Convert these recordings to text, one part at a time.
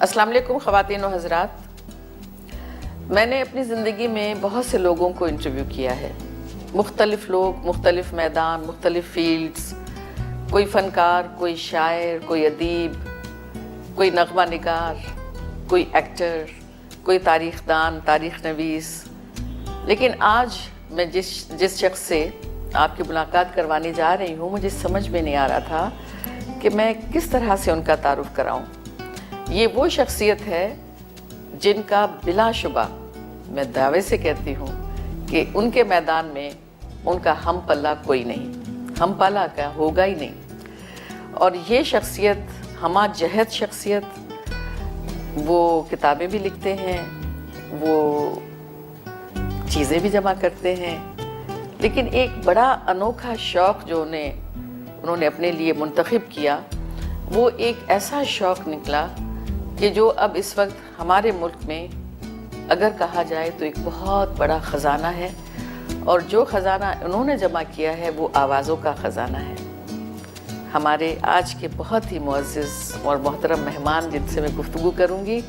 السلام علیکم خواتین و حضرات۔ میں نے اپنی زندگی میں بہت سے لوگوں کو انٹرویو کیا ہے۔ مختلف لوگ، مختلف میدان، مختلف فیلڈز کوئی فنکار، کوئی شاعر، کوئی ادیب، کوئی نغمہ نگار، کوئی ایکٹر کوئی تاریخ دان تاریخ نویس۔ لیکن آج میں جس جس شخص سے آپ کی ملاقات کروانے جا رہی ہوں، مجھے سمجھ میں نہیں آ رہا تھا کہ میں کس طرح سے ان کا تعارف کراؤں۔ یہ وہ شخصیت ہے جن کا بلا شبہ میں دعوے سے کہتی ہوں کہ ان کے میدان میں ان کا ہم پلہ کوئی نہیں، ہم پلہ کا ہوگا ہی نہیں۔ اور یہ شخصیت، ہما جہد شخصیت، وہ کتابیں بھی لکھتے ہیں، وہ چیزیں بھی جمع کرتے ہیں۔ لیکن ایک بڑا انوکھا شوق جو انہیں، انہوں نے اپنے لیے منتخب کیا، وہ ایک ایسا شوق نکلا کہ جو اب اس وقت ہمارے ملک میں اگر کہا جائے تو ایک بہت بڑا خزانہ ہے اور جو خزانہ انہوں نے جمع کیا ہے وہ آوازوں کا خزانہ ہے۔ ہمارے آج کے بہت ہی معزز اور محترم مہمان جن سے میں گفتگو کروں گی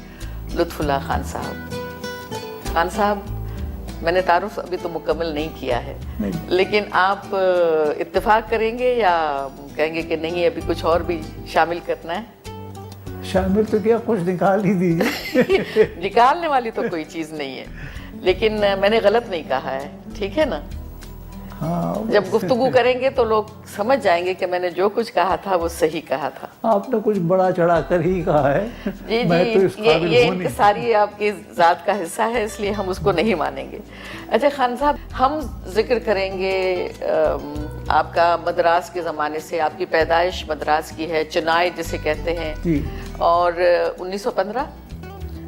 لطف اللہ خان صاحب۔ خان صاحب میں نے تعارف ابھی تو مکمل نہیں کیا ہے۔ لیکن آپ اتفاق کریں گے یا کہیں گے کہ نہیں ابھی کچھ اور بھی شامل کرنا ہے؟ شامل تو کیا کچھ نکال ہی دیجیے۔ نکالنے والی تو کوئی چیز نہیں ہے۔ لیکن میں نے غلط نہیں کہا ہے ٹھیک ہے نا؟ ہاں جب گفتگو کریں گے تو لوگ سمجھ جائیں گے کہ میں نے جو کچھ کہا تھا وہ صحیح کہا تھا۔ آپ نے کچھ بڑا چڑھا کر ہی کہا ہے۔ جی جی یہ انکساری آپ کی ذات کا حصہ ہے اس لیے ہم اس کو نہیں مانیں گے۔ اچھا خان صاحب ہم ذکر کریں گے آپ کا مدراس کے زمانے سے آپ کی پیدائش مدراس کی ہے چنائی جسے کہتے ہیں۔ جی۔ اور انیس سو پندرہ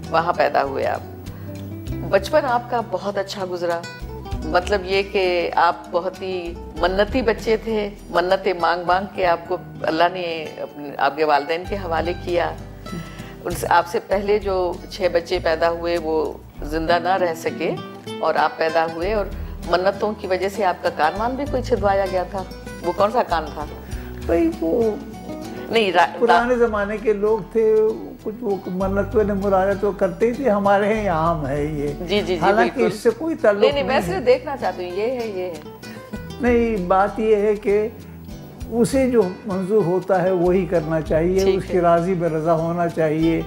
وہاں پیدا ہوئے آپ۔ بچپن آپ کا بہت اچھا گزرا۔ مطلب یہ کہ آپ بہت ہی منتی بچے تھے، منتیں مانگ مانگ کے آپ کو اللہ نے اپنے آپ کے والدین کے حوالے کیا۔ ان سے آپ سے پہلے جو چھ بچے پیدا ہوئے وہ زندہ نہ رہ سکے اور آپ پیدا ہوئے اور منتوں کی وجہ سے آپ کا کانوان بھی کوئی چھدوایا گیا تھا۔ وہ کون سا کان تھا؟ بھائی وہ نہیں را- پرانے زمانے کے لوگ تھے کچھ وہ منت نے مرادت وہ کرتے ہی تھے ہمارے ہیں عام ہے یہ۔ جی جی جی حالانکہ اس سے کوئی تعلق نہیں میں صرف دیکھنا چاہتی ہوں یہ ہے یہ ہے۔ نہیں بات یہ ہے کہ اسے جو منظور ہوتا ہے وہی کرنا چاہیے اس کی راضی بے رضا ہونا چاہیے۔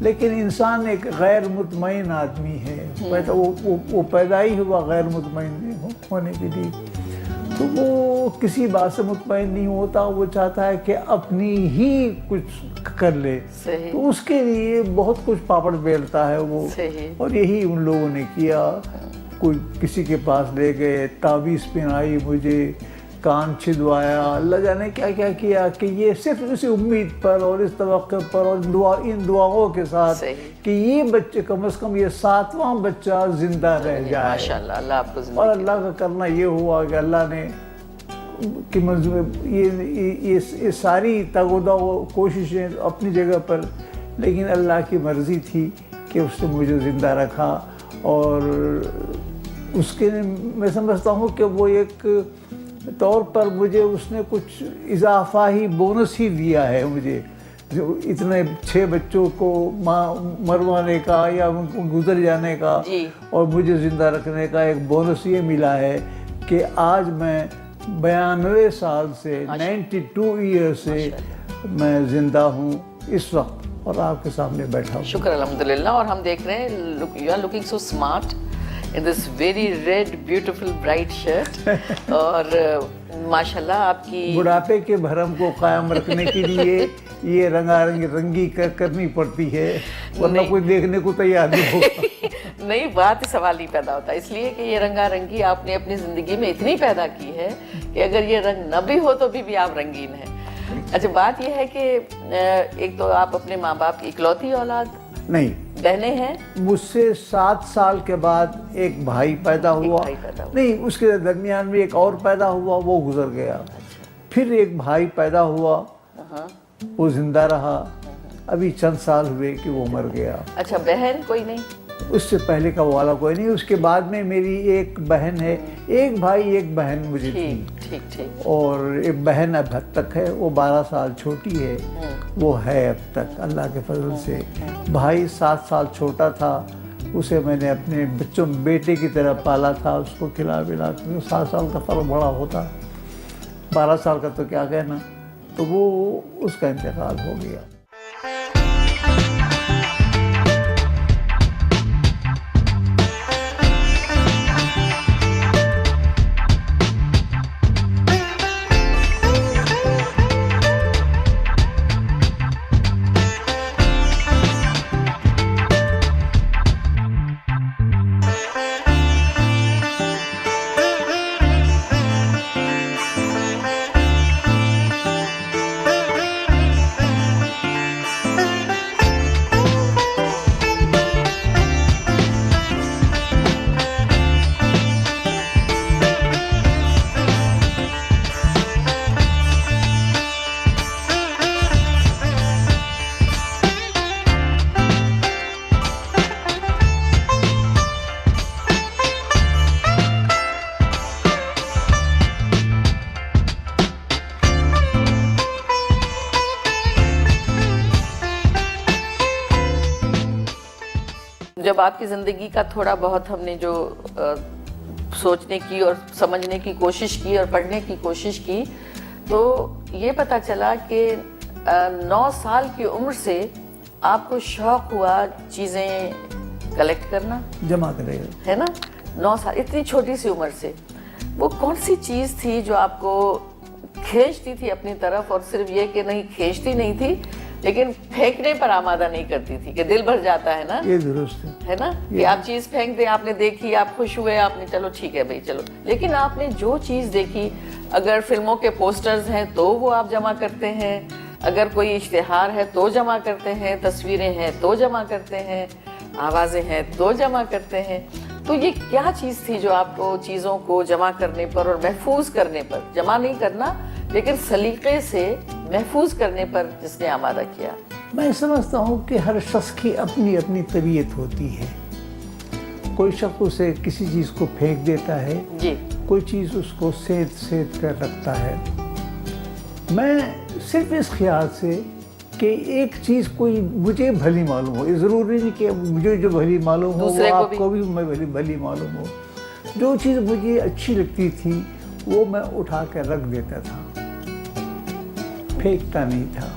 لیکن انسان ایک غیر مطمئن آدمی ہے۔ وہ- پیدا ہی ہوا غیر مطمئن ہونے کے لیے۔ تو وہ کسی بات سے مطمئن نہیں ہوتا وہ چاہتا ہے کہ اپنی ہی کچھ کر لے۔ تو اس کے لیے بہت کچھ پاپڑ بیلتا ہے وہ۔ اور یہی ان لوگوں نے کیا۔ کوئی کسی کے پاس لے گئے تعویذ پہنائی مجھے۔ کان چھدوایا اللہ جانے کیا کیا کیا کہ یہ صرف اسی امید پر اور اس توقع پر اور دعا ان دعاؤں کے ساتھ کہ یہ بچے کم از کم یہ ساتواں بچہ زندہ رہ جائے۔ آپ کو اور اللہ کا کرنا یہ ہوا کہ اللہ نے کہ منظور یہ ساری تگودا کوششیں اپنی جگہ پر لیکن اللہ کی مرضی تھی کہ اس نے مجھے زندہ رکھا اور اس کے میں سمجھتا ہوں کہ وہ ایک طور پر مجھے اس نے کچھ اضافہ ہی بونس ہی دیا ہے مجھے۔ جو اتنے چھ بچوں کو ماں مروانے کا یا ان کو گزر جانے کا جی۔ اور مجھے زندہ رکھنے کا ایک بونس یہ ملا ہے کہ آج میں بیانوے سال سے نائنٹی ٹو ایئر سے میں زندہ ہوں اس وقت اور آپ کے سامنے بیٹھا ہوں۔ شکر الحمدللہ۔ اور ہم دیکھ رہے ہیں you are looking so smart in this very red beautiful bright shirt. اور uh, ماشاء اللہ آپ کی بڑھاپے کے بھرم کو قائم رکھنے کے لیے یہ رنگا رنگ رنگی کرنی پڑتی ہے ورنہ کوئی دیکھنے کو تیار نہیں ہو نہیں بات سوال ہی پیدا ہوتا اس لیے کہ یہ رنگا رنگی آپ نے اپنی زندگی میں اتنی پیدا کی ہے کہ اگر یہ رنگ نہ بھی ہو تو بھی بھی آپ رنگین ہیں۔ اچھا بات یہ ہے کہ uh, ایک تو آپ اپنے ماں باپ کی اکلوتی اولاد نہیں۔ بہنیں ہیں؟ مجھ سے سات سال کے بعد ایک بھائی پیدا ہوا۔ نہیں اس کے درمیان میں ایک اور پیدا ہوا وہ گزر گیا۔ پھر ایک بھائی پیدا ہوا۔ وہ زندہ رہا۔ ابھی چند سال ہوئے کہ وہ مر گیا۔ اچھا بہن کوئی نہیں؟ اس سے پہلے کا وہ والا کوئی نہیں اس کے بعد میں میری ایک بہن ہے ایک بھائی ایک بہن مجھے تھی۔ اور ایک بہن اب حد تک ہے وہ بارہ سال چھوٹی ہے۔ وہ ہے اب تک اللہ کے فضل سے۔ بھائی سات سال چھوٹا تھا اسے میں نے اپنے بچوں بیٹے کی طرح پالا تھا اس کو کھلا پلا سات سال کا فرق بڑا ہوتا۔ بارہ سال کا تو کیا کہنا؟ تو وہ اس کا انتقال ہو گیا۔ آپ کی زندگی کا تھوڑا بہت ہم نے جو سوچنے کی اور سمجھنے کی کوشش کی اور پڑھنے کی کوشش کی تو یہ پتا چلا کہ نو سال کی عمر سے آپ کو شوق ہوا چیزیں کلیکٹ کرنا۔ جمع کرے۔ ہے نا؟ نو سال اتنی چھوٹی سی عمر سے۔ وہ کون سی چیز تھی جو آپ کو کھینچتی تھی اپنی طرف اور صرف یہ کہ نہیں کھینچتی نہیں تھی لیکن پھینکنے پر آمادہ نہیں کرتی تھی کہ دل بھر جاتا ہے نا؟ یہ درست ہے۔ ہے نا؟ کہ آپ چیز پھینک دیں آپ نے دیکھی آپ خوش ہوئے آپ نے چلو ٹھیک ہے بھائی چلو۔ لیکن آپ نے جو چیز دیکھی اگر فلموں کے پوسٹرز ہیں تو وہ آپ جمع کرتے ہیں۔ اگر کوئی اشتہار ہے تو جمع کرتے ہیں تصویریں ہیں تو جمع کرتے ہیں آوازیں ہیں تو جمع کرتے ہیں۔ تو یہ کیا چیز تھی جو آپ کو چیزوں کو جمع کرنے پر اور محفوظ کرنے پر؟ جمع نہیں کرنا لیکن سلیقے سے محفوظ کرنے پر جس نے آمادہ کیا۔ میں سمجھتا ہوں کہ ہر شخص کی اپنی اپنی طبیعت ہوتی ہے۔ کوئی شخص اسے کسی چیز کو پھینک دیتا ہے۔ جی۔ کوئی چیز اس کو سید سید کر رکھتا ہے۔ میں صرف اس خیال سے کہ ایک چیز کوئی مجھے بھلی معلوم ہو۔ یہ ضروری نہیں کہ مجھے جو بھلی معلوم ہو وہ آپ کو بھی میں بھلی بھلی معلوم ہو۔ جو چیز مجھے اچھی لگتی تھی وہ میں اٹھا کے رکھ دیتا تھا۔ پھینکتا نہیں تھا۔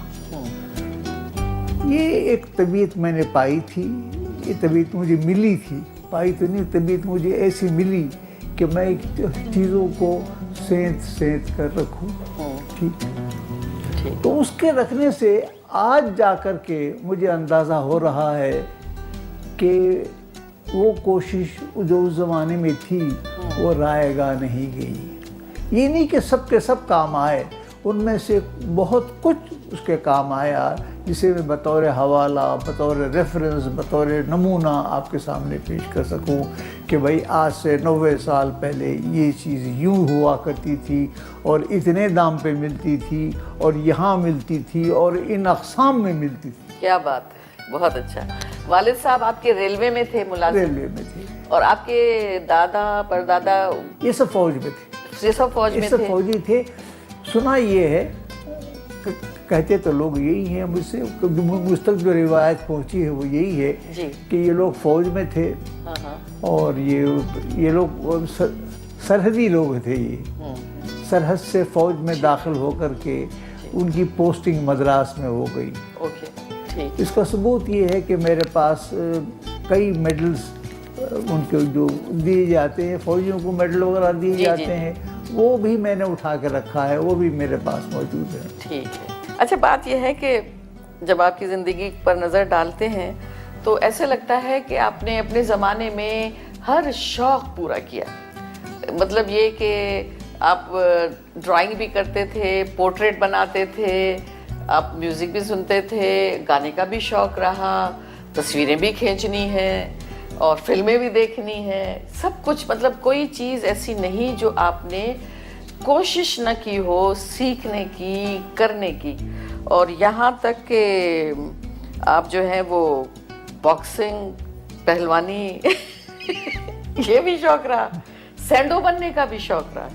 یہ ایک طبیعت میں نے پائی تھی۔ یہ طبیعت مجھے ملی تھی۔ پائی تو نہیں طبیعت مجھے ایسی ملی کہ میں چیزوں کو سینت سینت کر رکھوں۔ ٹھیک۔ تو اس کے رکھنے سے آج جا کر کے مجھے اندازہ ہو رہا ہے کہ وہ کوشش جو اس زمانے میں تھی وہ رائے گاہ نہیں گئی۔ یہ نہیں کہ سب کے سب کام آئے۔ ان میں سے بہت کچھ اس کے کام آیا جسے میں بطور حوالہ بطور ریفرنس بطور نمونہ آپ کے سامنے پیش کر سکوں کہ بھائی آج سے نوے سال پہلے یہ چیز یوں ہوا کرتی تھی اور اتنے دام پہ ملتی تھی اور یہاں ملتی تھی اور ان اقسام میں ملتی تھی۔ کیا بات ہے بہت اچھا۔ والد صاحب آپ کے ریلوے میں تھے ملازم؟ ریلوے میں تھے۔ اور آپ کے دادا پردادا؟ یہ سب فوج میں تھے۔ یہ سب فوج میں تھے۔ فوجی تھے۔ سنا یہ ہے کہتے تو لوگ یہی ہیں مجھ سے مجھ تک جو روایت پہنچی ہے وہ یہی ہے کہ یہ لوگ فوج میں تھے۔ اور یہ یہ لوگ سرحدی لوگ تھے یہ۔ سرحد سے فوج میں داخل ہو کر کے ان کی پوسٹنگ مدراس میں ہو گئی۔ اس کا ثبوت یہ ہے کہ میرے پاس کئی میڈلز ان کے جو دیے جاتے ہیں فوجیوں کو میڈل وغیرہ دیے جاتے ہیں۔ وہ بھی میں نے اٹھا کے رکھا ہے، وہ بھی میرے پاس موجود ہے۔ ٹھیک ہے۔ اچھا بات یہ ہے کہ جب آپ کی زندگی پر نظر ڈالتے ہیں تو ایسے لگتا ہے کہ آپ نے اپنے زمانے میں ہر شوق پورا کیا۔ مطلب یہ کہ آپ ڈرائنگ بھی کرتے تھے، پورٹریٹ بناتے تھے، آپ میوزک بھی سنتے تھے، گانے کا بھی شوق رہا، تصویریں بھی کھینچنی ہیں۔ اور فلمیں بھی دیکھنی ہیں، سب کچھ مطلب کوئی چیز ایسی نہیں جو آپ نے کوشش نہ کی ہو سیکھنے کی، کرنے کی۔ اور یہاں تک کہ آپ جو ہیں وہ باکسنگ پہلوانی، یہ بھی شوق رہا۔ سینڈو بننے کا بھی شوق رہا۔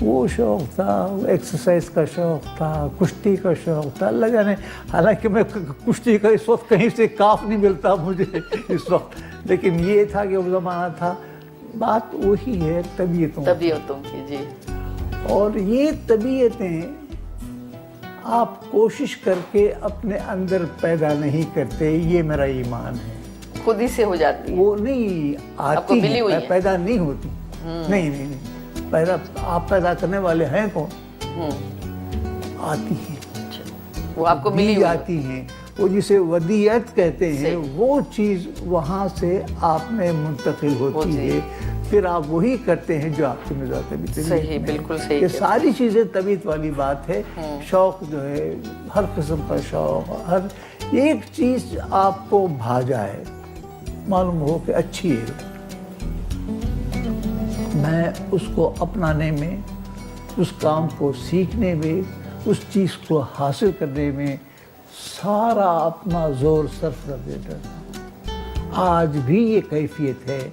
وہ شوق تھا ایکسرسائز کا شوق تھا کشتی کا شوق تھا اللہ جانے۔ حالانکہ میں کشتی کا اس وقت کہیں سے کاف نہیں ملتا مجھے اس وقت۔ لیکن یہ تھا کہ وہ زمانہ تھا۔ بات وہی ہے طبیعتوں طبیعتوں کی جی۔ اور یہ طبیعتیں آپ کوشش کر کے اپنے اندر پیدا نہیں کرتے یہ میرا ایمان ہے۔ خود ہی سے ہو جاتی وہ نہیں آتی؟ پیدا نہیں ہوتی۔ نہیں نہیں۔ پیدا آپ پیدا کرنے والے ہیں کون؟ آتی ہیں۔ وہ آپ کو ملی۔ جاتی ہیں۔ وہ جسے ودیعت کہتے ہیں۔ وہ چیز وہاں سے آپ میں منتقل ہوتی ہے۔ پھر آپ وہی کرتے ہیں جو آپ کے مزاج طبیعت صحیح،۔ بالکل صحیح۔ یہ۔ ساری چیزیں طبیعت والی بات ہے۔ شوق جو ہے ہر قسم کا شوق ہر ایک چیز آپ کو بھا جائے معلوم ہو کہ اچھی ہے۔ میں اس کو اپنانے میں، اس کام کو سیکھنے میں، اس چیز کو حاصل کرنے میں سارا اپنا زور صرف کر دیتا تھا۔ آج بھی یہ کیفیت ہے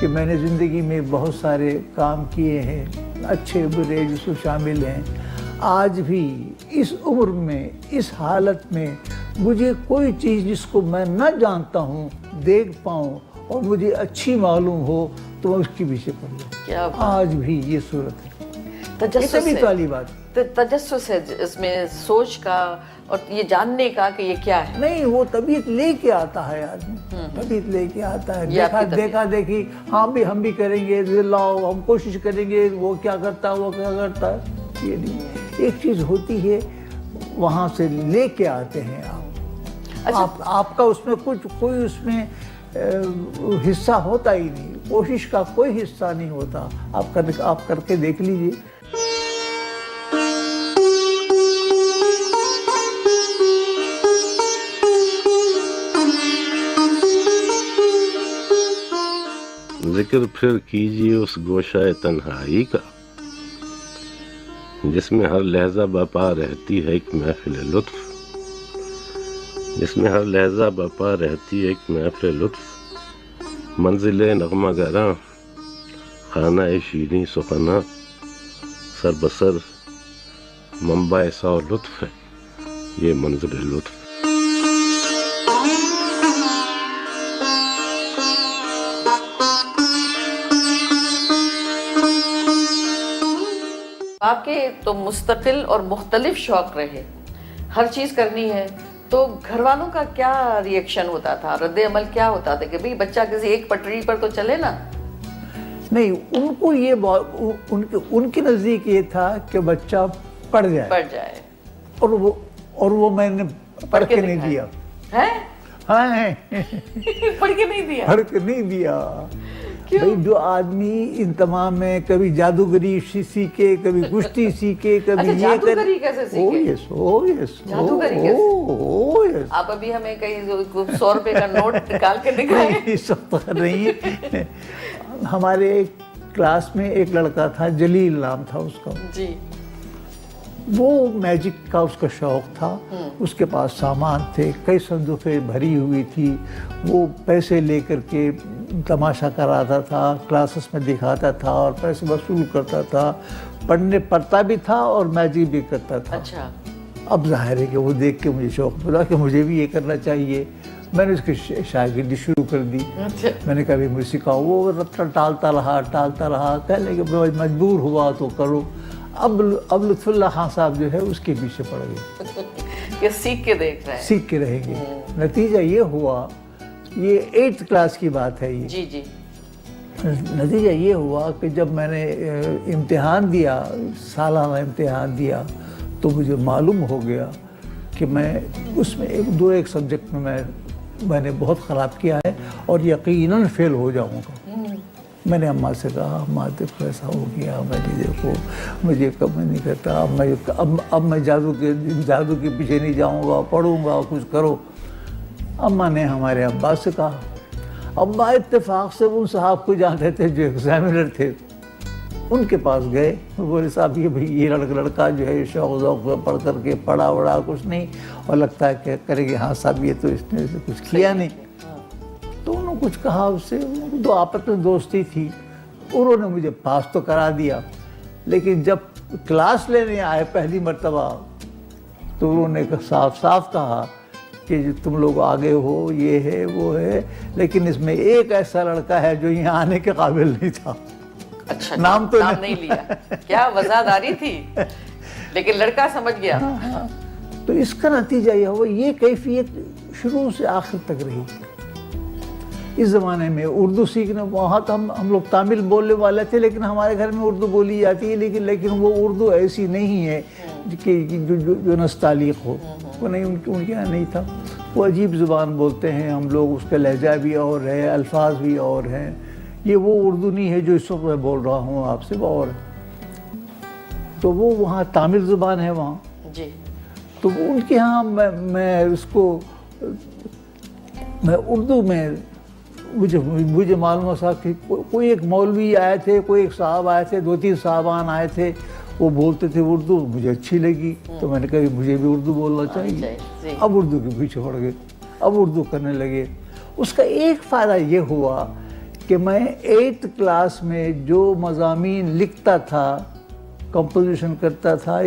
کہ میں نے زندگی میں بہت سارے کام کیے ہیں، اچھے برے جس میں شامل ہیں۔ آج بھی اس عمر میں، اس حالت میں مجھے کوئی چیز جس کو میں نہ جانتا ہوں، دیکھ پاؤں اور مجھے اچھی معلوم ہو تو اس کی پیچھے پڑ کیا آج بھی یہ صورت ہے۔ تجسس طبیعت ہے۔ والی بات۔ ت- تجسس ہے اس میں سوچ کا اور یہ جاننے کا کہ یہ کیا ہے۔ نہیں وہ طبیعت لے کے آتا ہے آدمی۔ طبیعت لے کے آتا ہے۔ دیکھا۔ دیکھا دیکھی ہاں بھی ہم بھی کریں گے لاؤ ہم کوشش کریں گے وہ کیا کرتا ہے وہ کیا کرتا ہے۔ یہ نہیں۔ ایک چیز ہوتی ہے وہاں سے لے کے آتے ہیں آپ۔ اچھا۔ آپ کا اس میں کچھ کوئی اس میں حصہ ہوتا ہی نہیں۔ کوشش کا کوئی حصہ نہیں ہوتا۔ آپ کر آپ کر کے دیکھ لیجیے۔ ذکر پھر کیجیے اس گوشہ تنہائی کا، جس میں ہر لہجہ بپا رہتی ہے ایک محفل لطف۔ جس میں ہر لہجہ بپا رہتی ایک محفل لطف، منزل نغمہ گراں، خانہ شیریں سخنا سر بسر، منبع سو لطف ہے، یہ منظر لطف۔ آپ کے تو مستقل اور مختلف شوق رہے۔ ہر چیز کرنی ہے۔ تو گھر والوں کا کیا ریئیکشن ہوتا تھا؟ رد عمل کیا ہوتا تھا کہ بھئی بچہ کسی ایک پٹری پر تو چلے نا؟ نہیں ان کو یہ ان کے ان کے نزدیک یہ تھا کہ بچہ پڑھ جائے۔ پڑ جائے۔ اور وہ اور وہ میں نے پڑھ کے نہیں۔ دیا۔ ہاں۔ پڑھ کے نہیں دیا۔ پڑھ کے نہیں دیا۔ بھئی جو آدمی ان تمام میں کبھی جادوگری سی- سیکھے کبھی گشتی سیکھے کبھی اچھا، یہ جادوگری کیسے سیکھے؟ او یس او یس جادوگری او یس آپ ابھی ہمیں کہیں سو روپے کا نوٹ نکال کے دکھائے۔ اس وقت نہیں ہے۔ ہمارے ایک کلاس میں ایک لڑکا تھا جلیل نام تھا اس کا۔ جی۔ وہ میجک کا اس کا شوق تھا۔ اس کے پاس سامان تھے کئی صندوقیں بھری ہوئی تھی۔ وہ پیسے لے کر کے تماشا کراتا تھا کلاسز میں دکھاتا تھا اور پیسے وصول کرتا تھا پڑھنے پڑھتا بھی تھا اور میجک بھی کرتا تھا۔ اچھا۔ اب ظاہر ہے کہ وہ دیکھ کے مجھے شوق ملا کہ مجھے بھی یہ کرنا چاہیے۔ میں نے اس کی شاگردی شروع کر دی۔ اچھا۔ میں نے کبھی مجھ سکھاؤ۔ وہ ٹالتا رہا ٹالتا رہا۔ کہنے کہ مجبور ہوا تو کرو۔ اب اب لطف اللہ خان صاحب جو ہے اس کے پیچھے پڑ گئے۔ سیکھ کے دیکھ رہے ہیں۔ سیکھ کے رہیں گے۔ نتیجہ یہ ہوا یہ ایٹھ کلاس کی بات ہے یہ۔ جی جی۔ نتیجہ یہ ہوا کہ جب میں نے امتحان دیا سالانہ امتحان دیا تو مجھے معلوم ہو گیا کہ میں اس میں ایک دو ایک سبجیکٹ میں میں میں نے بہت خراب کیا ہے اور یقیناً فیل ہو جاؤں گا۔ میں نے اماں سے کہا اماں دیکھو ایسا ہو گیا میں نے دیکھو مجھے کب نہیں کرتا اب میں اب اب میں جادو کے جادو کے پیچھے نہیں جاؤں گا پڑھوں گا کچھ کرو۔ اماں نے ہمارے ابا سے کہا ابا اتفاق سے ان صاحب کو جانتے تھے جو ایگزامینر تھے۔ ان کے پاس گئے بولے صاحب یہ بھائی یہ لڑکا لڑکا جو ہے شوق ذوق سے پڑھ کر کے پڑھا وڑا کچھ نہیں۔ اور لگتا ہے کہ کرے گے ہاں صاحب یہ تو اس نے کچھ کیا نہیں۔ تو انہوں نے کچھ کہا اس سے۔ دو آپس میں دوستی تھی۔ انہوں نے مجھے پاس تو کرا دیا۔ لیکن جب کلاس لینے آئے پہلی مرتبہ تو انہوں نے صاف صاف کہا کہ تم لوگ آگے ہو یہ ہے وہ ہے۔ لیکن اس میں ایک ایسا لڑکا ہے جو یہاں آنے کے قابل نہیں تھا۔ اچھا نام تو نہیں لیا۔ کیا وزاداری تھی؟ لیکن لڑکا سمجھ گیا۔ تو اس کا نتیجہ یہ ہوا یہ کیفیت شروع سے آخر تک رہی۔ اس زمانے میں اردو سیکھنا وہاں تو ہم ہم لوگ تامل بولنے والے تھے لیکن ہمارے گھر میں اردو بولی جاتی ہے لیکن لیکن وہ اردو ایسی نہیں ہے کہ جو جو, جو نستعلیق ہو۔ وہ نہیں ان کے ان کے یہاں نہیں تھا۔ وہ عجیب زبان بولتے ہیں۔ ہم لوگ اس کا لہجہ بھی اور ہے الفاظ بھی اور ہیں۔ یہ وہ اردو نہیں ہے جو اس وقت میں بول رہا ہوں آپ سے وہ اور تو وہ وہاں تامل زبان ہے وہاں۔ جی۔ تو ان کے ہاں میں میں اس کو میں اردو میں مجھے مجھے معلوم صاحب کہ کوئی ایک مولوی آئے تھے کوئی ایک صاحب آئے تھے دو تین صاحبان آئے تھے۔ وہ بولتے تھے اردو مجھے اچھی لگی۔ تو میں نے کہا مجھے بھی اردو بولنا چاہیے۔ اب اردو کے پیچھے پڑ گئے۔ اب اردو کرنے لگے۔ اس کا ایک فائدہ یہ ہوا کہ میں ایٹھ کلاس میں جو مضامین لکھتا تھا کمپوزیشن کرتا تھا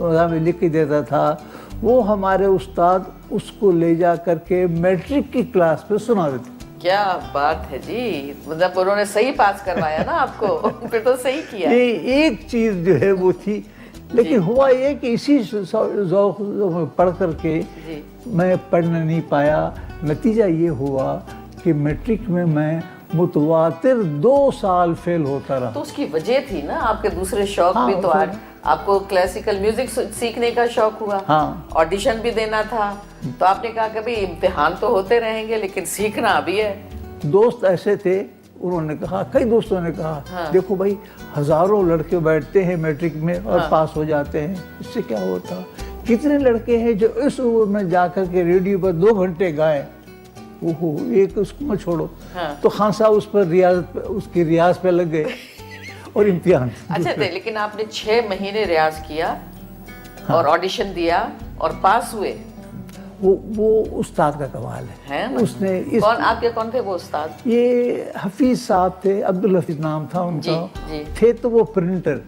مضامین لکھ کے دیتا تھا وہ ہمارے استاد اس کو لے جا کر کے میٹرک کی کلاس پہ سنا دیتے۔ کیا بات ہے جی؟ مطلب انہوں نے صحیح پاس کروایا نا آپ کو؟ پھر تو صحیح کیا۔ ایک چیز جو ہے وہ تھی لیکن ہوا یہ کہ اسی ذوق میں پڑھ کر کے میں پڑھنا نہیں پایا۔ نتیجہ یہ ہوا کہ میٹرک میں میں متواتر دو سال فیل ہوتا رہا۔ تو اس کی وجہ تھی نا آپ کے دوسرے شوق بھی تو آپ کو کلاسیکل میوزک سیکھنے کا شوق ہوا۔ آڈیشن بھی دینا تھا۔ تو آپ نے کہا کہ امتحان تو ہوتے رہیں گے لیکن سیکھنا ابھی ہے۔ دوست ایسے تھے انہوں نے کہا کئی دوستوں نے کہا دیکھو بھائی ہزاروں لڑکے بیٹھتے ہیں میٹرک میں اور پاس ہو جاتے ہیں۔ اس سے کیا ہوتا؟ کتنے لڑکے ہیں جو اس عمر میں جا کر کے ریڈیو پر دو گھنٹے گائے۔ اوہو ایک اس کو میں چھوڑو۔ تو خان صاحب اس پر ریاض اس کی ریاض پہ لگ گئے۔ اور امتحان اچھا لیکن آپ نے چھ مہینے ریاض کیا اور آڈیشن دیا اور پاس ہوئے۔ وہ استاد کا کمال ہے۔ اس نے آپ کے کون تھے وہ استاد؟ یہ حفیظ صاحب تھے عبدالحفیظ نام تھا ان کا۔ تھے تو وہ پرنٹر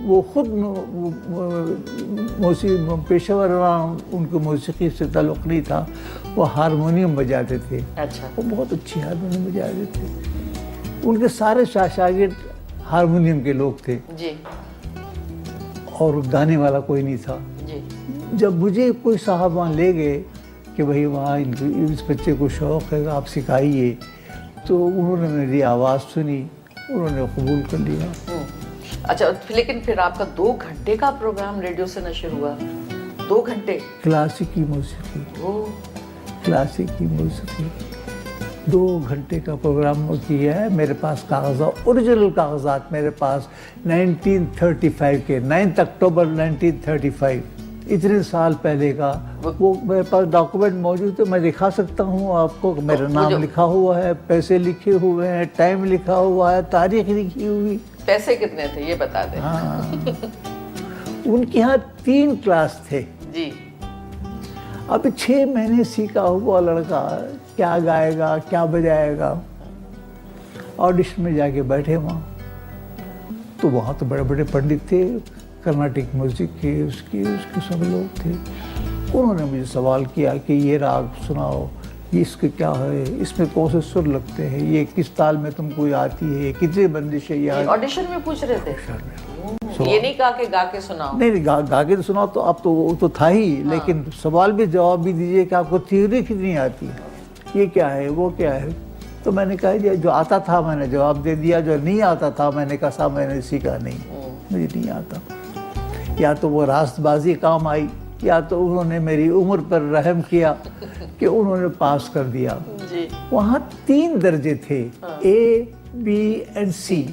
وہ خود موسیقی پیشہ وران ان کو موسیقی سے تعلق نہیں تھا۔ وہ ہارمونیم بجاتے تھے۔ اچھا۔ وہ بہت اچھی ہارمونیم بجاتے تھے۔ ان کے سارے شاگرد ہارمونیم کے لوگ تھے۔ جی۔ اور گانے والا کوئی نہیں تھا۔ جی۔ جب مجھے کوئی صاحب وہاں لے گئے کہ بھائی وہاں اس بچے کو شوق ہے آپ سکھائیے۔ تو انہوں نے میری آواز سنی انہوں نے قبول کر لیا۔ اچھا لیکن پھر آپ کا دو گھنٹے کا پروگرام ریڈیو سے نشر ہوا۔ دو گھنٹے۔ کلاسیکی موسیقی۔ کلاسیکی موسیقی۔ دو گھنٹے کا پروگرام کیا ہے۔ میرے پاس کاغذات اوریجنل کاغذات میرے پاس نائنٹین تھرٹی فائیو کے ninth October nineteen thirty five اتنے سال پہلے کا۔ وہ میرے پاس ڈاکومنٹ موجود ہے میں دکھا سکتا ہوں آپ کو۔ میرا نام لکھا ہوا ہے پیسے لکھے ہوئے ہیں ٹائم لکھا ہوا ہے تاریخ لکھی ہوئی۔ پیسے کتنے تھے؟ یہ بتا دیں۔ ہاں۔ ان کے ہاں تین کلاس تھے۔ جی۔ اب چھ مہینے سیکھا ہوا لڑکا کیا گائے گا، کیا بجائے گا۔ آڈیشن میں جا کے بیٹھے وہاں۔ تو وہاں تو بڑے بڑے پنڈت تھے، کرناٹک میوزک کے، اس کے اس کے سب لوگ تھے۔ انہوں نے مجھے سوال کیا کہ یہ راگ سناؤ۔ یہ اس کے کیا ہے؟ اس میں کون سے سر لگتے ہیں؟ یہ کس تال میں تم کو آتی ہے؟ کتنے بندش ہے یہ آڈیشن میں پوچھ رہے تھے۔ یہ نہیں کہا کہ گا کے سناؤ۔ نہیں گا کے تو سناؤ تو اب تو وہ تو تھا ہی لیکن سوال بھی جواب بھی دیجیے کہ آپ کو تھیوری کتنی آتی ہے؟ یہ کیا ہے؟ وہ کیا ہے؟ تو میں نے کہا جی جو آتا تھا میں نے جواب دے دیا جو نہیں آتا تھا میں نے کہا صاحب میں نے سیکھا نہیں۔ مجھے نہیں آتا۔ یا تو وہ راست بازی کام آئی۔ یا تو انہوں نے میری عمر پر رحم کیا کہ انہوں نے پاس کر دیا۔ جی۔ وہاں تین درجے تھے۔ اے بی اینڈ سی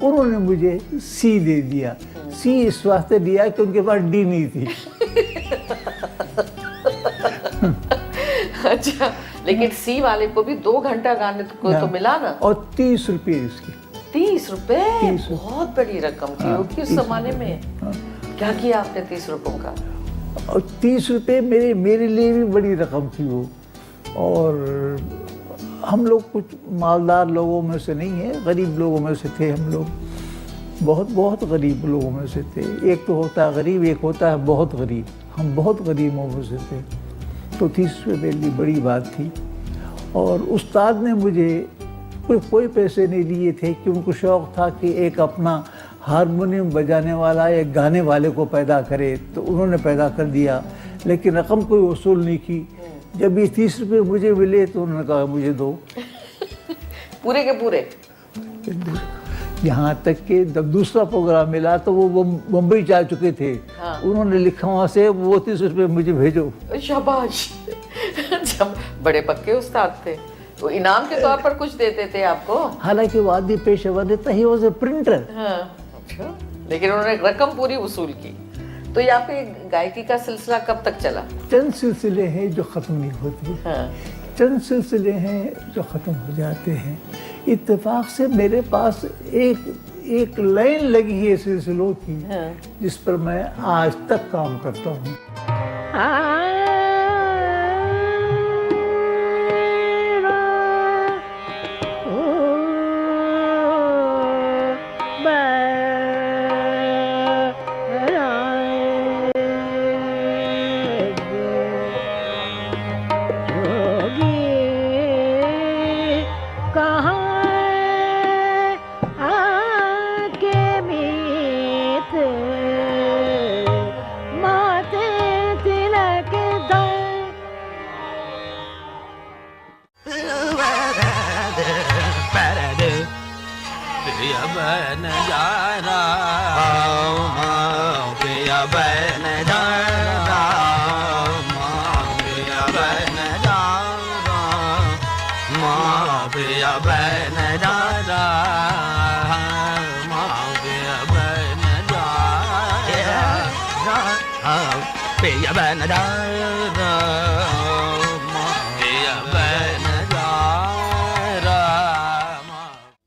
انہوں نے مجھے سی دے دیا۔ سی اس واسطے دیا کہ ان کے پاس ڈی نہیں تھی۔ اچھا لیکن سی والے کو بھی دو گھنٹہ گانے کو تو ملا نا۔ اور تیس روپے اس کی تیس روپے؟ بہت بڑی رقم تھی۔ وہ کس زمانے میں؟ کیا کیا آپ نے تیس روپوں کا؟ اور تیس روپے میرے میرے لیے بھی بڑی رقم تھی وہ۔ اور ہم لوگ کچھ مالدار لوگوں میں سے نہیں ہیں، غریب لوگوں میں سے تھے ہم لوگ۔ بہت بہت غریب لوگوں میں سے تھے۔ ایک تو ہوتا ہے غریب، ایک ہوتا ہے بہت غریب۔ ہم بہت غریبوں میں سے تھے۔ تو تیس روپے میرے لیے بڑی بات تھی۔ اور استاد نے مجھے کوئی کوئی پیسے نہیں لیے تھے کہ ان کو شوق تھا کہ ایک اپنا ہارمونیم بجانے والا ایک گانے والے کو پیدا کرے تو انہوں نے پیدا کر دیا لیکن رقم کوئی وصول نہیں کی۔ جب یہ تیس روپے مجھے ملے تو انہوں نے کہا مجھے دو۔ پورے کے پورے۔ یہاں تک کہ جب دوسرا پروگرام ملا تو وہ بمبئی جا چکے تھے۔ انہوں نے لکھا وہاں سے وہ تیس روپے مجھے بھیجو۔ شاباش۔ جب بڑے پکے استاد تھے۔ تو انعام کے طور پر کچھ دیتے تھے آپ کو؟ حالانکہ وہ آدمی پیشہ ور دیتا ہی واز اے پرنٹر۔ ہاں۔ اچھا لیکن انہوں نے رقم پوری وصول کی۔ تو یہ آپ کے گائکی کا سلسلہ کب تک چلا؟ چند سلسلے ہیں جو ختم نہیں ہوتے۔ ہاں۔ چند سلسلے ہیں جو ختم ہو جاتے ہیں۔ اتفاق سے میرے پاس ایک ایک لائن لگی ہے سلسلوں کی ہاں۔ جس پر میں آج تک کام کرتا ہوں۔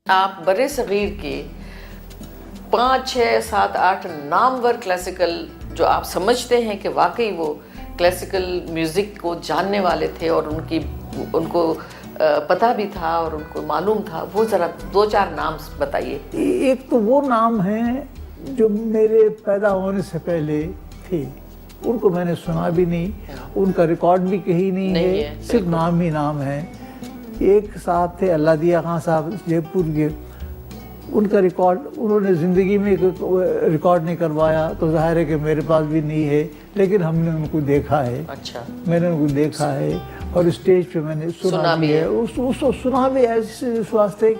آپ برے صغیر کے پانچ، چھ، سات، آٹھ نامور کلاسیکل جو آپ سمجھتے ہیں کہ واقعی وہ کلاسیکل میوزک کو جاننے والے تھے اور ان کی، ان کو پتہ بھی تھا اور ان کو معلوم تھا، وہ ذرا دو، چار نام بتائیے۔ ایک تو وہ نام ہیں جو میرے پیدا ہونے سے پہلے تھے۔ ان کو میں نے سنا بھی نہیں ان کا ریکارڈ بھی کہیں نہیں ہے صرف نام ہی نام ہے۔ ایک صاحب تھے اللہ دیا خان صاحب جے پور کے۔ ان کا ریکارڈ انہوں نے زندگی میں ریکارڈ نہیں کروایا تو ظاہر ہے کہ میرے پاس بھی نہیں ہے لیکن ہم نے ان کو دیکھا ہے۔ اچھا۔ میں نے ان کو دیکھا ہے اور اسٹیج پہ میں نے سنا بھی ہے۔ اس کو سنا بھی ہے اس اس واسطے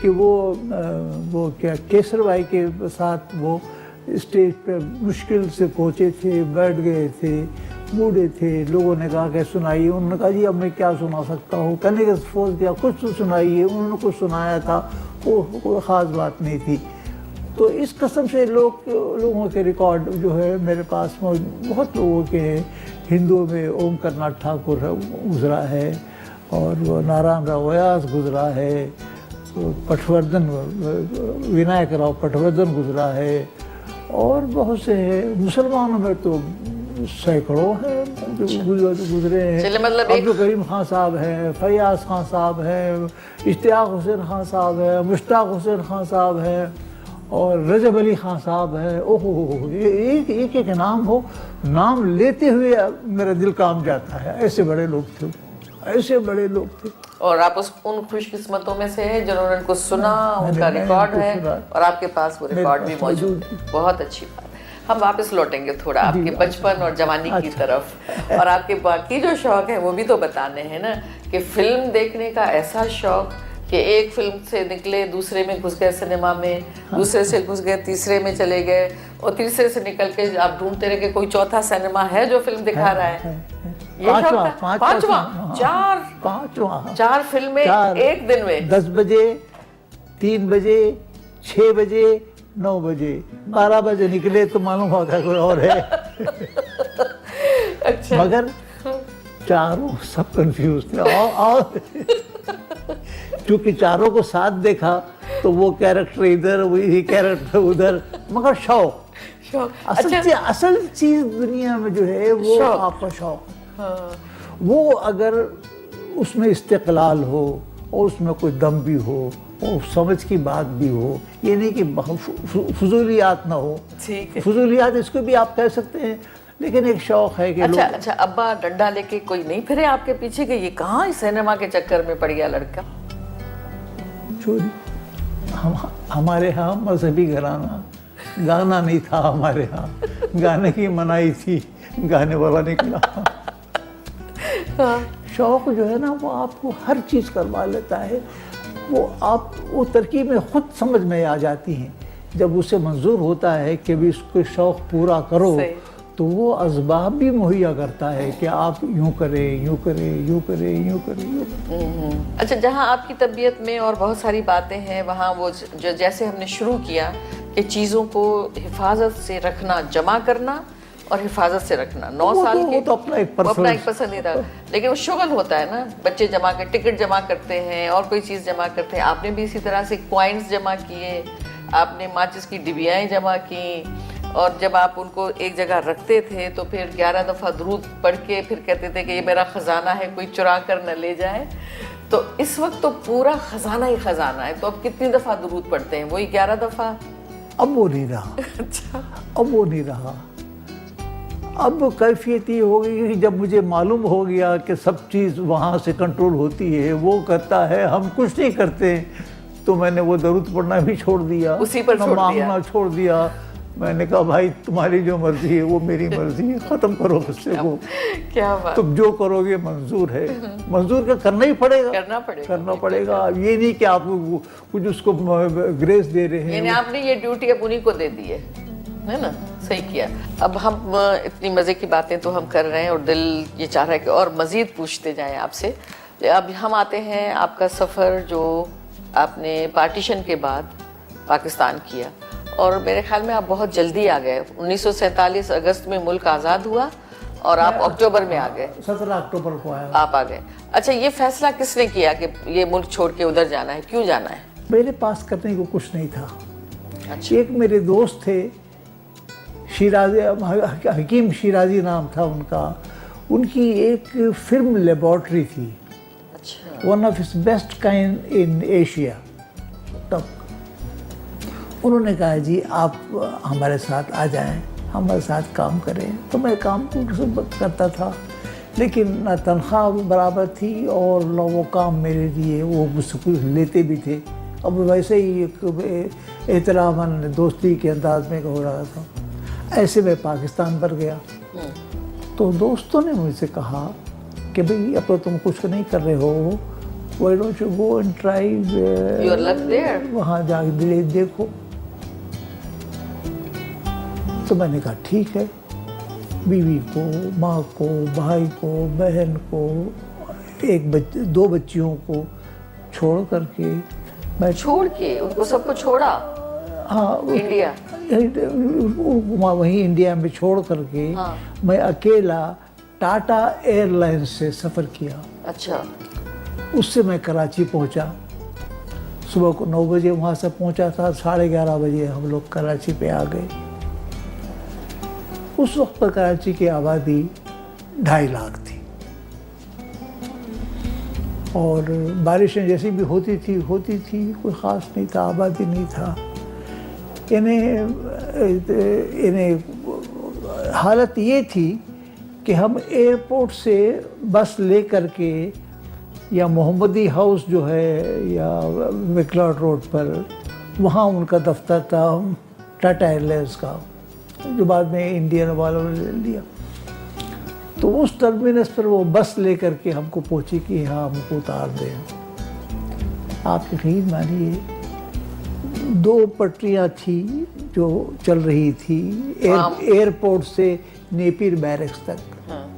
کہ وہ کیا کیسر بھائی کے ساتھ وہ اسٹیج پہ مشکل سے پہنچے تھے، بیٹھ گئے تھے، بوڑھے تھے، لوگوں نے کہا کہ سنائیے۔ انہوں نے کہا جی اب میں کیا سنا سکتا ہوں؟ کہنے کے فوج کیا کچھ تو سنائیے۔ انہوں نے کچھ سنایا تھا، وہ کوئی خاص بات نہیں تھی۔ تو اس قسم سے لوگ، لوگوں کے ریکارڈ جو ہے میرے پاس بہت لوگوں کے ہیں۔ ہندوؤں میں اوم کرناٹ ٹھاکر گزرا ہے اور وہ نارائن راؤ ویاس گزرا ہے۔ پٹوردن ونائک راؤ پٹوردن گزرا ہے۔ اور بہت سے ہیں مسلمانوں میں تو سینکڑوں ہیں جو گزر- گزرے ہیں۔ مطلب عبد الکریم خان صاحب ہیں فیاض خان صاحب ہیں اشتیاق حسین خان صاحب ہیں مشتاق حسین خان صاحب ہیں اور رجب علی خان صاحب ہے اوہ ایک ایک ایک نام ہو نام لیتے ہوئے میرا دل کام جاتا ہے۔ ایسے بڑے لوگ تھے۔ ایسے بڑے لوگ تھے۔ اور آپ اس ان خوش قسمتوں میں سے ہیں جنہوں نے ان کو سنا ان کا ریکارڈ ہے اور آپ کے پاس وہ ریکارڈ بھی موجود بہت اچھی بات ہم واپس لوٹیں گے تھوڑا آپ کے بچپن اور جوانی کی طرف۔ اور آپ کے باقی جو شوق ہے وہ بھی تو بتانے ہیں نا کہ فلم دیکھنے کا ایسا شوق کہ ایک فلم سے نکلے دوسرے میں گھس گئے سنیما میں دوسرے سے گھس گئے تیسرے میں چلے گئے اور تیسرے سے نکل کے آپ ڈھونڈتے رہے کہ کوئی چوتھا سنیما ہے جو فلم دکھا رہا ہے۔ پانچواں چار پانچواں۔ چار فلمیں ایک دن میں۔ دس بجے تین بجے چھ بجے نو بجے۔ بارہ بجے نکلے تو معلوم ہوگا کوئی اور ہے۔ اچھا۔ مگر چاروں سب کنفیوز تھے۔ اور چونکہ چاروں کو ساتھ دیکھا تو وہ کیریکٹر ادھر وہی کیریکٹر ادھر۔ مگر شوق۔ اصل اچھا۔ اصل چیز دنیا میں جو ہے وہ آپ کا شوق۔ وہ اگر اس میں استقلال ہو اور اس میں کوئی دم بھی ہو اور سمجھ کی بات بھی ہو یہ نہیں کہ فضولیات نہ ہو۔ فضولیات اس کو بھی آپ کہہ سکتے ہیں لیکن ایک شوق ہے کہ اچھا اچھا ابا ڈنڈا لے کے کوئی نہیں پھرے آپ کے پیچھے کہ یہ کہاں اس سینما کے چکر میں پڑ گیا لڑکا؟ چوری ہمارے ہاں مذہبی گھرانہ گانا نہیں تھا ہمارے ہاں۔ گانے کی منائی تھی گانے والا نکلا۔ ہاں۔ شوق جو ہے نا وہ آپ کو ہر چیز کروا لیتا ہے۔ وہ آپ وہ ترکیبیں خود سمجھ میں آ جاتی ہیں۔ جب اسے منظور ہوتا ہے کہ بھی اس کو شوق پورا کرو تو وہ اسباب بھی مہیا کرتا ہے کہ آپ یوں کریں یوں کریں یوں کریں یوں کریں اچھا جہاں آپ کی طبیعت میں اور بہت ساری باتیں ہیں وہاں وہ جیسے ہم نے شروع کیا کہ چیزوں کو حفاظت سے رکھنا جمع کرنا اور حفاظت سے رکھنا۔ نو سال کے تو اپنا ایک اپنا ایک پسندیدہ لیکن وہ شغل ہوتا ہے نا۔ بچے جمع کر ٹکٹ جمع کرتے ہیں اور کوئی چیز جمع کرتے ہیں۔ آپ نے بھی اسی طرح سے کوائنز جمع کیے۔ آپ نے ماچس کی ڈبیائیں جمع کی۔ اور جب آپ ان کو ایک جگہ رکھتے تھے تو پھر گیارہ دفعہ درود پڑھ کے پھر کہتے تھے کہ یہ میرا خزانہ ہے کوئی چرا کر نہ لے جائے۔ تو اس وقت تو پورا خزانہ ہی خزانہ ہے۔ تو اب کتنی دفعہ درود پڑھتے ہیں؟ وہی گیارہ دفعہ؟ اب وہ نہیں رہا۔ اچھا۔ اب وہ نہیں رہا۔ اب کیفیت یہ ہو گئی کہ جب مجھے معلوم ہو گیا کہ سب چیز وہاں سے کنٹرول ہوتی ہے وہ کرتا ہے ہم کچھ نہیں کرتے تو میں نے وہ درود پڑھنا بھی چھوڑ دیا اسی پر چھوڑ دیا۔ میں نے کہا بھائی تمہاری جو مرضی ہے وہ میری مرضی ہے ختم کرو غصے کو کیا بات۔ تم جو کرو گے منظور ہے۔ منظور کا کرنا ہی پڑے گا۔ کرنا پڑے گا۔ کرنا پڑے گا۔ یہ نہیں کہ آپ کچھ اس کو گریس دے رہے ہیں۔ یعنی آپ نے یہ ڈیوٹی اب انہیں کو دے دی ہے۔ ہے نا؟ صحیح کیا۔ اب ہم اتنی مزے کی باتیں تو ہم کر رہے ہیں اور دل یہ چاہ رہا ہے کہ اور مزید پوچھتے جائیں آپ سے۔ اب ہم آتے ہیں آپ کا سفر جو آپ نے پارٹیشن کے بعد پاکستان کیا۔ اور میرے خیال میں آپ بہت جلدی آ گئے۔ انیس سو سینتالیس اگست میں ملک آزاد ہوا اور آپ اکتوبر میں آ گئے۔ سترہ اکتوبر کو آیا۔ آپ آ گئے۔ اچھا یہ فیصلہ کس نے کیا کہ یہ ملک چھوڑ کے ادھر جانا ہے؟ کیوں جانا ہے؟ میرے پاس کرنے کو کچھ نہیں تھا۔ ایک میرے دوست تھے۔ شیرازی حکیم شیرازی نام تھا ان کا۔ ان کی ایک فلم لیبارٹری تھی۔ One of its best kind in Asia تب انہوں نے کہا جی آپ ہمارے ساتھ آ جائیں ہمارے ساتھ کام کریں۔ تو میں کام کرتا تھا لیکن نہ تنخواہ برابر تھی اور نہ وہ کام میرے لیے وہ لیتے بھی تھے۔ اب ویسے ہی ایک احترام دوستی کے انداز میں ہو رہا تھا۔ ایسے میں پاکستان پر گیا۔ تو دوستوں نے مجھ سے کہا کہ بھئی اب تو تم کچھ نہیں کر رہے ہو۔ وہاں جا کے دیکھو۔ تو میں نے کہا ٹھیک ہے۔ بیوی کو ماں کو بھائی کو بہن کو ایک بچ دو بچیوں کو چھوڑ کر کے میں چھوڑ کے ان کو سب کو چھوڑا؟ ہاں انڈیا۔ وہیں انڈیا میں چھوڑ کر کے ہاں۔ میں اکیلا ٹاٹا ایئر لائن سے سفر کیا۔ اچھا۔ اس سے میں کراچی پہنچا۔ صبح کو نو بجے وہاں سے پہنچا تھا ساڑھے گیارہ بجے ہم لوگ کراچی پہ آ گئے۔ اس وقت پر کراچی کی آبادی ڈھائی لاکھ تھی۔ اور بارشیں جیسی بھی ہوتی تھی ہوتی تھی کوئی خاص نہیں تھا آبادی نہیں تھا۔ یعنی، انہیں انہیں یعنی حالت یہ تھی کہ ہم ایئرپورٹ سے بس لے کر کے یا محمدی ہاؤس جو ہے یا وکلاٹ روڈ پر، وہاں ان کا دفتر تھا ٹاٹا ایئر لائنس کا، جو بعد میں انڈین والوں نے لے لیا۔ تو اس ٹرمینس پر وہ بس لے کر کے ہم کو پہنچی کہ ہاں ہم کو اتار دیں۔ آپ یقین مانیے دو پٹریاں تھی جو چل رہی تھی ایئرپورٹ سے نیپیر بیرکس تک۔ ہاں۔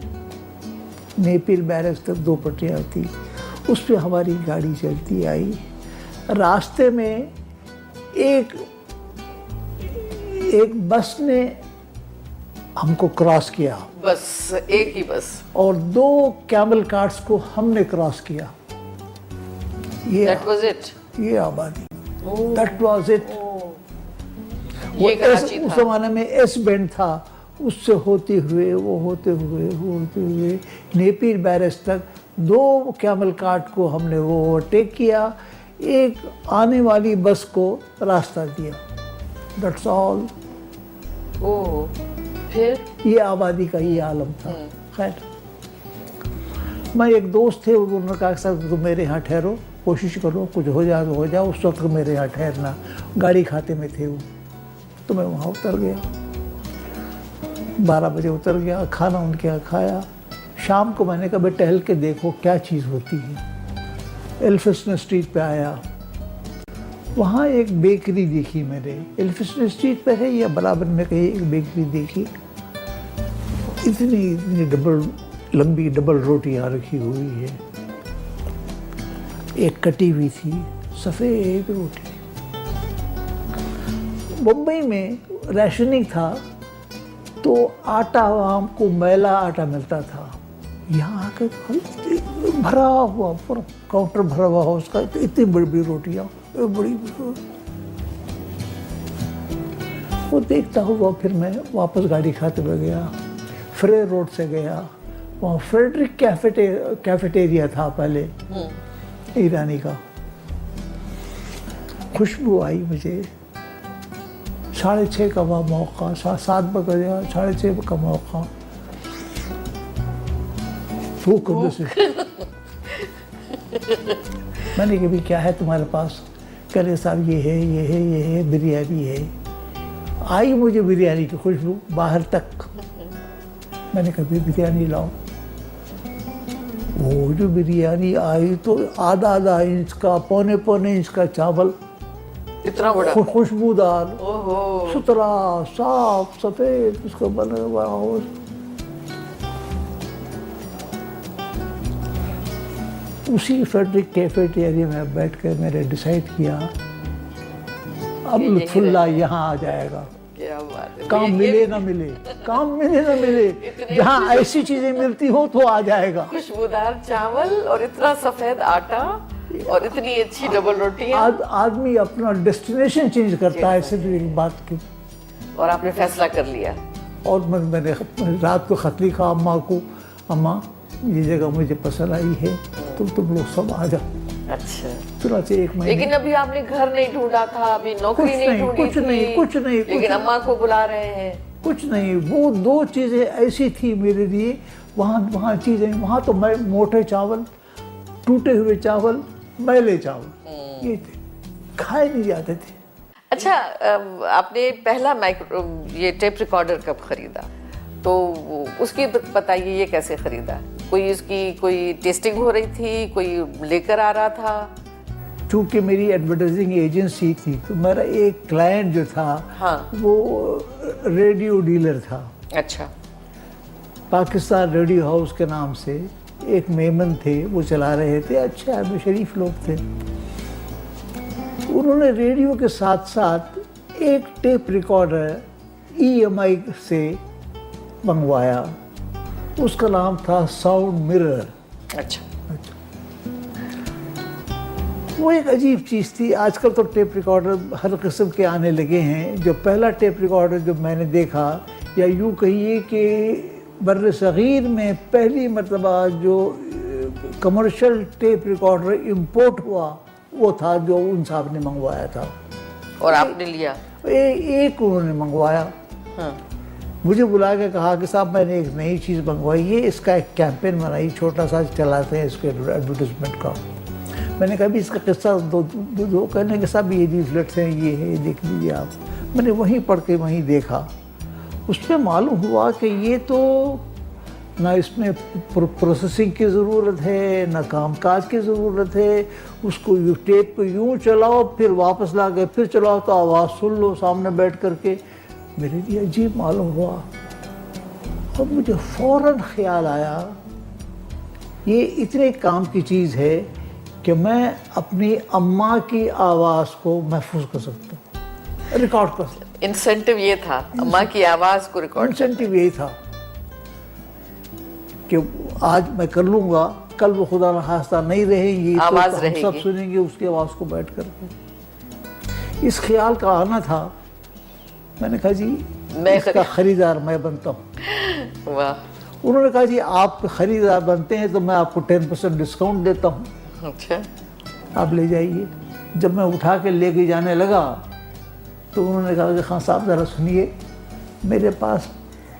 نیپیر بیرکس تک دو پٹریاں تھی۔ اس پہ ہماری گاڑی چلتی آئی۔ راستے میں ایک ایک بس نے ہم کو کراس کیا۔ بس ایک ہی بس۔ اور دو کیمل کارٹس کو ہم نے کراس کیا۔ یہ آبادی۔ دیٹ واز اٹ وہ اس زمانے میں ایس بینڈ تھا اس سے ہوتے ہوئے وہ ہوتے ہوئے ہوتے ہوئے نیپیر بیرس تک دو کیمل کارٹ کو ہم نے وہ اوورٹیک کیا ایک آنے والی بس کو راستہ دیا۔ دیٹس آل او پھر؟ یہ آبادی کا یہ عالم تھا۔ خیر۔ میں ایک دوست تھے انہوں نے کہا کہ صاحب تم میرے یہاں ٹھہرو۔ کوشش کرو، کچھ ہو جائے تو ہو جائے، اس وقت میرے یہاں ٹھہرنا، گاڑی کھاتے میں تھے وہ، تو میں وہاں اتر گیا۔ بارہ بجے اتر گیا، کھانا ان کے یہاں کھایا۔ شام کو میں نے کہا بھائی ٹہل کے دیکھو کیا چیز ہوتی ہے۔ ایلفسن اسٹریٹ پہ آیا۔ وہاں ایک بیکری دیکھی میں نے۔ ایلفسن اسٹریٹ پہ ہے یا برابر میں کہیں ایک بیکری دیکھی؟ اتنی اتنی ڈبل، لمبی ڈبل روٹیاں رکھی ہوئی ہے۔ ایک کٹی ہوئی تھی، سفید روٹی۔ ممبئی میں ریشننگ تھا تو آٹا ہم کو میلا آٹا ملتا تھا۔ یہاں آ کے بھرا ہوا پورا کاؤنٹر بھرا ہوا، اس کا اتنی بڑی بڑی روٹیاں، بڑی بڑی وہ دیکھتا ہوا پھر میں واپس گاڑی کھاتے ہوئے گیا فرے روڈ سے گیا۔ وہاں فریڈرک کیفیٹیریا تھا پہلے۔ ایرانی کا۔ خوشبو آئی مجھے۔ ساڑھے چھ کا وہ موقع سات بجے ساڑھے چھ کا موقع۔ بھوک سے میں نے کہا بھی، کیا ہے تمہارے پاس؟ کہہ رہے صاحب، یہ ہے یہ ہے یہ ہے، بریانی ہے۔ آئی مجھے بریانی کی خوشبو باہر تک۔ میں نے کہا بھی، بریانی لاؤ۔ وہ جو بریانی آئی تو آدھا آدھا انچ کا پونے پونے انچ کا چاول۔ اتنا بڑا؟ خو- خوشبودار ستھرا صاف سفید اس کا بنا ہوا اور۔ اسی فیڈرک کیفیٹیریا میں بیٹھ کے میں نے ڈیسائیڈ کیا اب لطف اللہ یہاں آ جائے گا۔ کام ملے نہ ملے کام ملے نہ ملے۔ جہاں ایسی چیزیں ملتی ہو تو آ جائے گا۔ خوشبودار چاول اور اتنا سفید آٹا اور اتنی اچھی ڈبل روٹیاں آد- آدمی اپنا ڈیسٹینیشن چینج کرتا ہے صرف ایک بات کی۔ اور آپ نے فیصلہ کر لیا۔ اور میں نے رات کو خط لکھا اماں کو اماں یہ جگہ مجھے پسند آئی ہے تو تم لوگ سب آ جاؤ۔ اچھا۔ چنانچہ ایک مہینے لیکن ابھی آپ نے گھر نہیں ڈھونڈا تھا ابھی نوکری نہیں ڈھونڈی کچھ نہیں، تھی کچھ نہیں، کچھ لیکن نہیں۔ اماں کو بلا رہے ہیں۔ کچھ نہیں وہ دو چیزیں ایسی تھی میرے لیے۔ وہاں وہاں چیزیں وہاں تو میں موٹے چاول ٹوٹے ہوئے چاول میلے چاول۔ یہ تھے۔ کھائے نہیں جاتے تھے۔ اچھا آپ نے پہلا مائکرو یہ ٹیپ ریکارڈر کب خریدا؟ تو اس کی بتائیے یہ کیسے خریدا؟ کوئی اس کی کوئی ٹیسٹنگ ہو رہی تھی؟ کوئی لے کر آ رہا تھا؟ چونکہ میری ایڈورٹائزنگ ایجنسی تھی تو میرا ایک کلائنٹ جو تھا ہاں۔ وہ ریڈیو ڈیلر تھا۔ اچھا۔ پاکستان ریڈیو ہاؤس کے نام سے ایک میمن تھے وہ چلا رہے تھے۔ اچھے آدمی شریف لوگ تھے۔ انہوں نے ریڈیو کے ساتھ ساتھ ایک tape recorder E M I سے منگوایا۔ اس کا نام تھا ساؤنڈ مرر اچھا۔ وہ ایک عجیب چیز تھی۔ آج کل تو ٹیپ ریکارڈر ہر قسم کے آنے لگے ہیں۔ جو پہلا ٹیپ ریکارڈر جو میں نے دیکھا یا یوں کہیے کہ بر صغیر میں پہلی مرتبہ جو کمرشل ٹیپ ریکارڈر امپورٹ ہوا وہ تھا جو ان صاحب نے منگوایا تھا۔ اور آپ نے لیا؟ ایک انہوں نے منگوایا۔ ہاں۔ مجھے بلا کے کہا کہ صاحب میں نے ایک نئی چیز منگوائی ہے اس کا ایک کیمپین بنائی چھوٹا سا چلاتے ہیں اس کے ایڈورٹیزمنٹ کا۔ میں نے کہا بھی اس کا قصہ دو دو, دو کہنے کہ صاحب یہ لیفلیٹس ہیں یہ ہے یہ دیکھ لیجیے آپ۔ میں نے وہیں پڑھ کے وہیں دیکھا۔ اس پہ معلوم ہوا کہ یہ تو نہ اس میں پروسیسنگ کی ضرورت ہے نہ کام کاج کی ضرورت ہے۔ اس کو یوں ٹیپ کو یوں چلاؤ پھر واپس لا کے پھر چلاؤ تو آواز سن لو سامنے بیٹھ کر کے۔ میرے لیے عجیب معلوم ہوا۔ اور مجھے فوراً خیال آیا یہ اتنے کام کی چیز ہے کہ میں اپنی اماں کی آواز کو محفوظ کر سکتا ہوں ریکارڈ کر سکتا ہوں۔ انسینٹیو یہ تھا اماں کی آواز کو ریکارڈ انسینٹیو یہی تھا کہ آج میں کر لوں گا کل وہ خدا نخواستہ نہیں رہیں گی آواز رہے سب۔ سنیں گے اس کی آواز کو بیٹھ کر۔ کے اس خیال کا آنا تھا میں نے کہا جی میں اس کا خریدار میں بنتا ہوں۔ واہ۔ انہوں نے کہا جی آپ خریدار بنتے ہیں تو میں آپ کو ٹین پرسینٹ ڈسکاؤنٹ دیتا ہوں۔ اچھا۔ آپ لے جائیے۔ جب میں اٹھا کے لے کے جانے لگا تو انہوں نے کہا کہ خان صاحب ذرا سنیے میرے پاس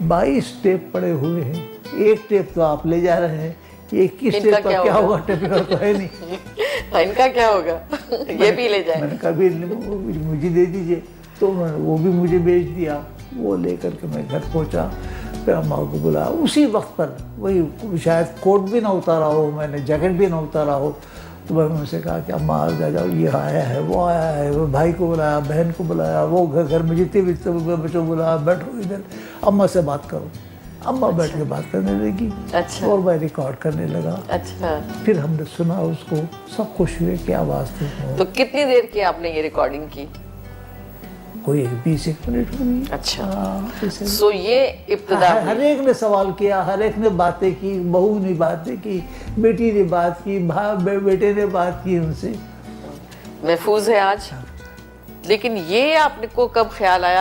بائیس ٹیپ پڑے ہوئے ہیں۔ ایک ٹیپ تو آپ لے جا رہے ہیں اکیس ٹیپ کا کیا ہوگا؟ ٹیپیکل تو ہے نہیں۔ ہاں، ان کا کیا ہوگا؟ یہ بھی لے جائیں۔ میں نے کہا بھی مجھے دے دیجیے۔ تو انہوں نے وہ بھی مجھے بیچ دیا۔ وہ لے کر کے میں گھر پہنچا پھر اماں کو بلایا اسی وقت پر وہی شاید کوٹ بھی نہ اتارا ہو میں نے جیکٹ بھی نہ اتارا ہو۔ تو میں نے ان سے کہا کہ اماں آ جا جاؤ یہ آیا ہے وہ آیا ہے وہ بھائی کو بلایا بہن کو بلایا وہ گھر میں جتنے بھی بچوں کو بلایا بیٹھو ادھر۔ اماں سے بات کرو۔ اماں بیٹھ کے بات کرنے لگی۔ اچھا۔ اور میں ریکارڈ کرنے لگا۔ اچھا۔ پھر ہم نے سنا اس کو سب خوش ہوئے کہ آواز تھی تو کتنی دیر کی آپ نے یہ ریکارڈنگ کی؟ کوئی بیس ایک منٹ ہوئی اچھا۔ ہاں،۔ سو یہ ابتدا ہر ایک نے سوال کیا ہر ایک نے باتیں کی بہو نے باتیں کی بیٹی نے بات کی بیٹے نے بات کی ان سے۔ محفوظ ہے آج۔ لیکن یہ آپ کو کب خیال آیا؟